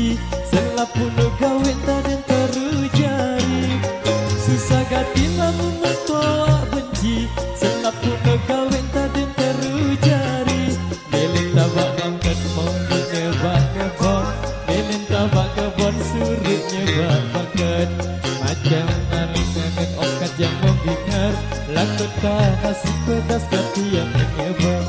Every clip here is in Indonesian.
suci Selah puno tak tadan terujai Susah gati lamun mentua benci Selah puno tak tadan terujari Melin tabak angkat mau nyebak kebon Melin tabak kebon surut nyebak bakat Macam nalik nangit okat yang mau bingar Lakut kasih pedas gati yang menyebak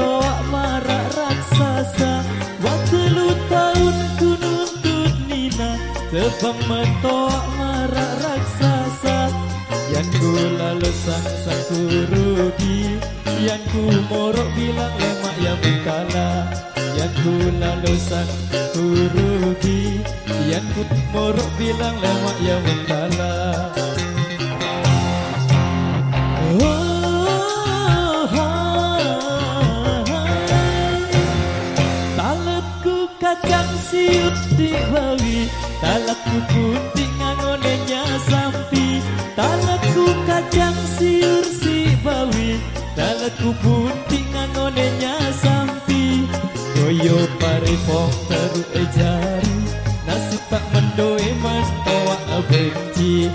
mentoak marah raksasa. Waktu lu tahun ku Nina Sebab mentoak marah raksasa. Yang ku lalu sang ku rugi Yang ku morok bilang lemak yang kalah. Yang ku lalu sang ku rugi Yang ku morok bilang lemak yang kalah siut di bawi Talatku kunting ngonenya sampi. Talatku kacang siur si bawi Talatku kunting ngonenya sampi. Goyo paripong teru ejari Nasi tak mendoi mentoa benci.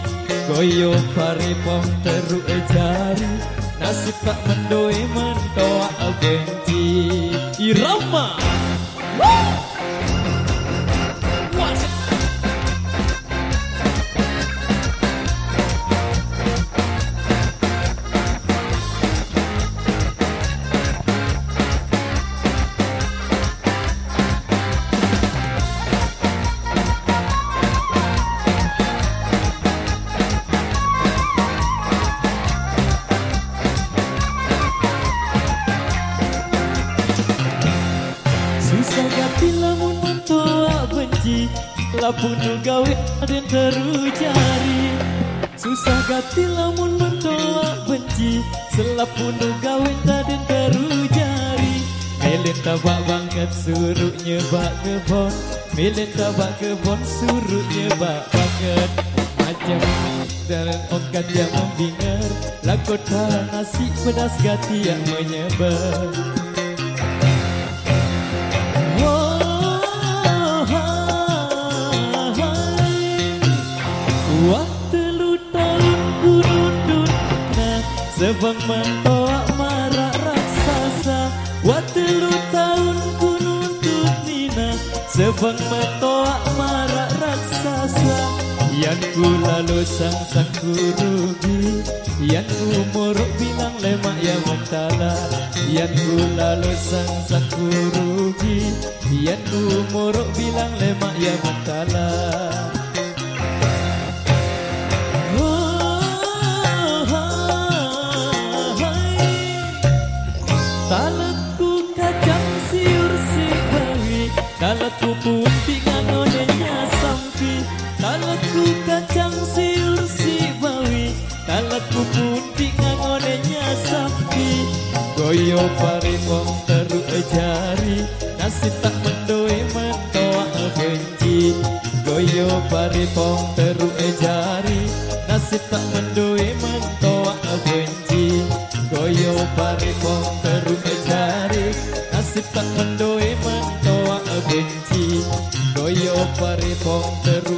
Goyo paripong teru ejari Nasi tak mendoi mentoa benci. Irama! Susah Lapun gawe aden terujari. Susah gati lamun mentoa benci. Selapun gawe aden terujari. Milin tabak bangkat suruh nyebak kebon. Milin tabak kebon suruh nyebak bangkat Macam dalam okat yang membingar. Lakot nasi pedas gati yang menyebar Sebab mentoak marah raksasa Waktu lu tahun ku nundun nina. Sebab mentoak marah raksasa Yang ku lalu sang ku rugi Yang ku morok bilang lemak yang mentala Yang ku lalu sang ku rugi Yang ku morok Yo pari mong teru e jari Nasib tak mendoi mentoa ngebenci Goyo pari mong teru e jari. Nasib tak mendoi mentoa ngebenci Goyo pari mong teru e jari. Nasib tak mendoi mentoa ngebenci Goyo pari teru